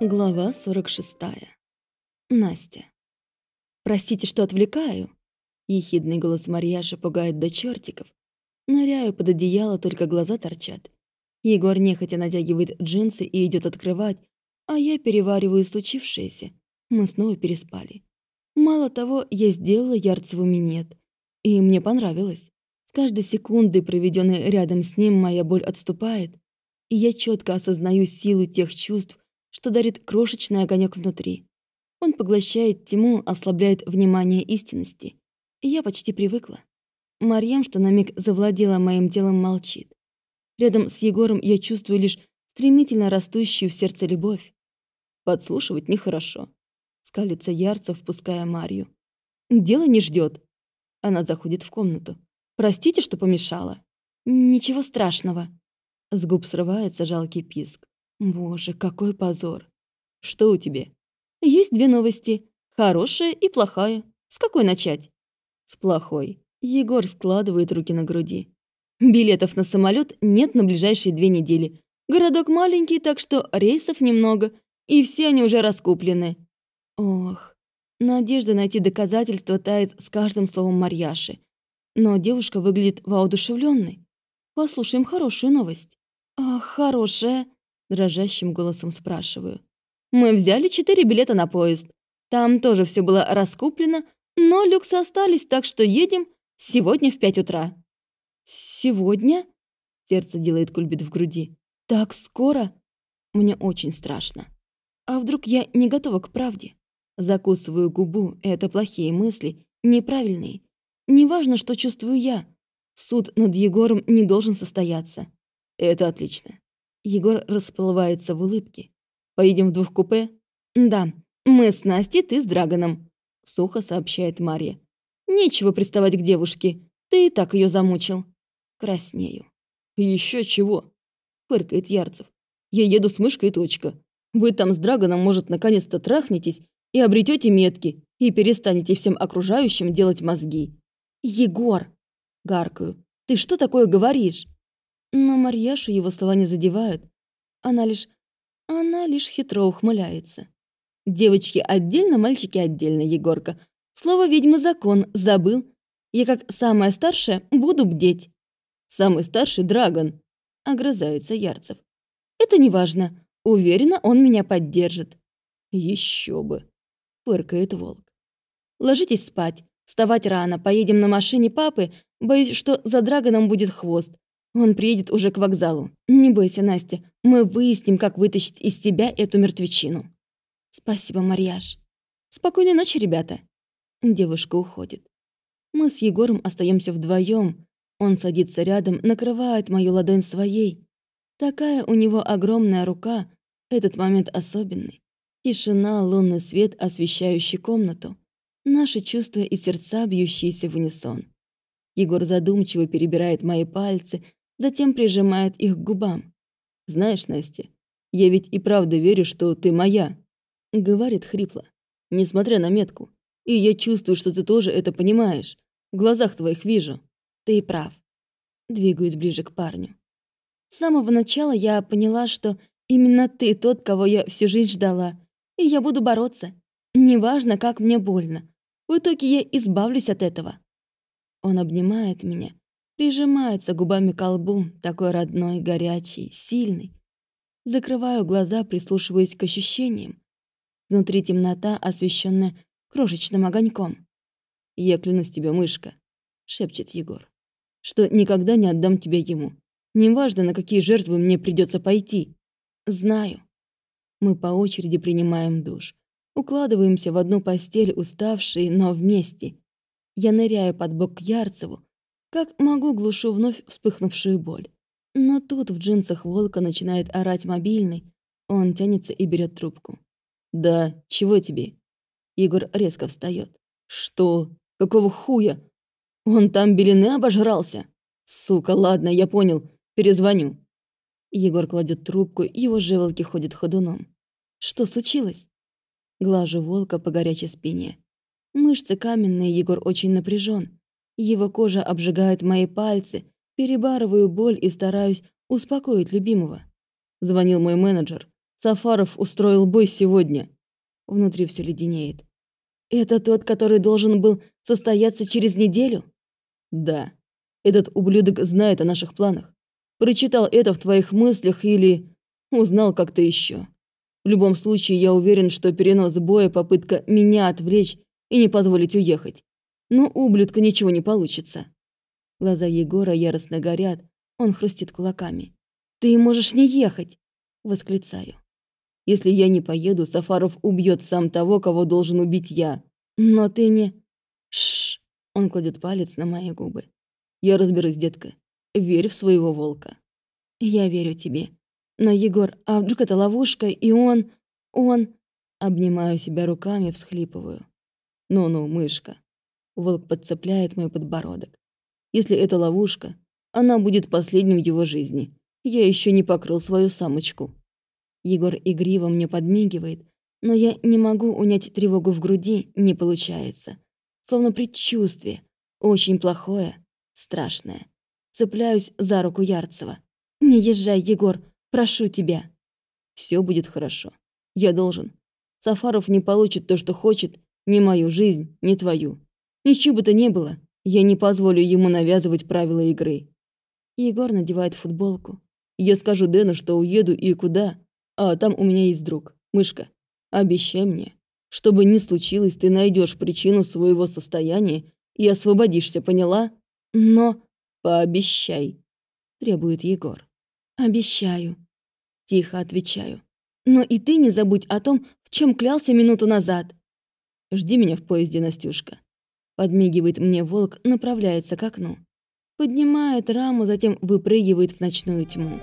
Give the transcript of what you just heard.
Глава 46. Настя. «Простите, что отвлекаю?» Ехидный голос Марьяши пугает до чертиков. Ныряю под одеяло, только глаза торчат. Егор нехотя натягивает джинсы и идет открывать, а я перевариваю случившееся. Мы снова переспали. Мало того, я сделала Ярцеву минет. И мне понравилось. С каждой секундой, проведенной рядом с ним, моя боль отступает, и я четко осознаю силу тех чувств, что дарит крошечный огонек внутри. Он поглощает тьму, ослабляет внимание истинности. Я почти привыкла. Марьям, что на миг завладела моим телом, молчит. Рядом с Егором я чувствую лишь стремительно растущую в сердце любовь. Подслушивать нехорошо. Скалится Ярцев, впуская Марью. Дело не ждет. Она заходит в комнату. Простите, что помешала. Ничего страшного. С губ срывается жалкий писк. Боже, какой позор. Что у тебя? Есть две новости. Хорошая и плохая. С какой начать? С плохой. Егор складывает руки на груди. Билетов на самолет нет на ближайшие две недели. Городок маленький, так что рейсов немного, и все они уже раскуплены. Ох, надежда найти доказательства тает с каждым словом Марьяши. Но девушка выглядит воодушевленной. Послушаем хорошую новость. Ах, хорошая дрожащим голосом спрашиваю. Мы взяли четыре билета на поезд. Там тоже все было раскуплено, но люксы остались, так что едем сегодня в пять утра. Сегодня? Сердце делает кульбит в груди. Так скоро? Мне очень страшно. А вдруг я не готова к правде? Закусываю губу, это плохие мысли, неправильные. Неважно, что чувствую я. Суд над Егором не должен состояться. Это отлично. Егор расплывается в улыбке. «Поедем в двух купе?» «Да, мы с Настей, ты с Драгоном», — сухо сообщает Марья. «Нечего приставать к девушке, ты и так ее замучил». Краснею. Еще чего?» — фыркает Ярцев. «Я еду с мышкой, точка. Вы там с Драгоном, может, наконец-то трахнетесь и обретете метки, и перестанете всем окружающим делать мозги». «Егор!» — гаркаю. «Ты что такое говоришь?» Но Марьяшу его слова не задевают. Она лишь... Она лишь хитро ухмыляется. Девочки отдельно, мальчики отдельно, Егорка. Слово ведьмы закон, забыл. Я как самая старшая буду бдеть. Самый старший Драгон, огрызается Ярцев. Это не важно. Уверена, он меня поддержит. Еще бы, фыркает волк. Ложитесь спать. Вставать рано, поедем на машине папы. Боюсь, что за Драгоном будет хвост. Он приедет уже к вокзалу. Не бойся, Настя, мы выясним, как вытащить из тебя эту мертвечину. Спасибо, Марьяш. Спокойной ночи, ребята. Девушка уходит. Мы с Егором остаемся вдвоем. Он садится рядом, накрывает мою ладонь своей. Такая у него огромная рука. Этот момент особенный. Тишина, лунный свет, освещающий комнату. Наши чувства и сердца, бьющиеся в унисон. Егор задумчиво перебирает мои пальцы, затем прижимает их к губам. «Знаешь, Настя, я ведь и правда верю, что ты моя», — говорит хрипло, несмотря на метку. «И я чувствую, что ты тоже это понимаешь. В глазах твоих вижу. Ты прав». Двигаюсь ближе к парню. С самого начала я поняла, что именно ты тот, кого я всю жизнь ждала, и я буду бороться. Неважно, как мне больно. В итоге я избавлюсь от этого. Он обнимает меня, Прижимается губами к лбу, такой родной, горячий, сильный. Закрываю глаза, прислушиваясь к ощущениям. Внутри темнота, освещенная крошечным огоньком. «Я клянусь тебе, мышка», — шепчет Егор, «что никогда не отдам тебя ему. Неважно, на какие жертвы мне придется пойти. Знаю». Мы по очереди принимаем душ. Укладываемся в одну постель, уставшие, но вместе. Я ныряю под бок к Ярцеву, как могу, глушу вновь вспыхнувшую боль. Но тут в джинсах волка начинает орать мобильный. Он тянется и берет трубку. «Да, чего тебе?» Егор резко встает. «Что? Какого хуя? Он там белины обожрался? Сука, ладно, я понял. Перезвоню». Егор кладет трубку, его живолки ходят ходуном. «Что случилось?» Глажу волка по горячей спине. Мышцы каменные, Егор очень напряжен. Его кожа обжигает мои пальцы, перебарываю боль и стараюсь успокоить любимого. Звонил мой менеджер. Сафаров устроил бой сегодня. Внутри все леденеет. Это тот, который должен был состояться через неделю? Да. Этот ублюдок знает о наших планах. Прочитал это в твоих мыслях или узнал как-то еще. В любом случае, я уверен, что перенос боя – попытка меня отвлечь и не позволить уехать. Но у ублюдка ничего не получится. Глаза Егора яростно горят, он хрустит кулаками. «Ты можешь не ехать!» – восклицаю. «Если я не поеду, Сафаров убьет сам того, кого должен убить я. Но ты не...» Шш! Он кладет палец на мои губы. «Я разберусь, детка. Верь в своего волка». «Я верю тебе. Но, Егор, а вдруг это ловушка, и он... он...» Обнимаю себя руками, всхлипываю. «Ну-ну, мышка». Волк подцепляет мой подбородок. «Если это ловушка, она будет последним в его жизни. Я еще не покрыл свою самочку». Егор игриво мне подмигивает, но я не могу унять тревогу в груди, не получается. Словно предчувствие, очень плохое, страшное. Цепляюсь за руку Ярцева. «Не езжай, Егор, прошу тебя». Все будет хорошо. Я должен. Сафаров не получит то, что хочет, ни мою жизнь, ни твою. Ничего бы то не было, я не позволю ему навязывать правила игры. Егор надевает футболку. Я скажу Дэну, что уеду и куда, а там у меня есть друг, мышка. Обещай мне, что бы ни случилось, ты найдешь причину своего состояния и освободишься, поняла? Но пообещай, требует Егор. Обещаю, тихо отвечаю. Но и ты не забудь о том, в чем клялся минуту назад. Жди меня в поезде, Настюшка. Подмигивает мне волк, направляется к окну. Поднимает раму, затем выпрыгивает в ночную тьму.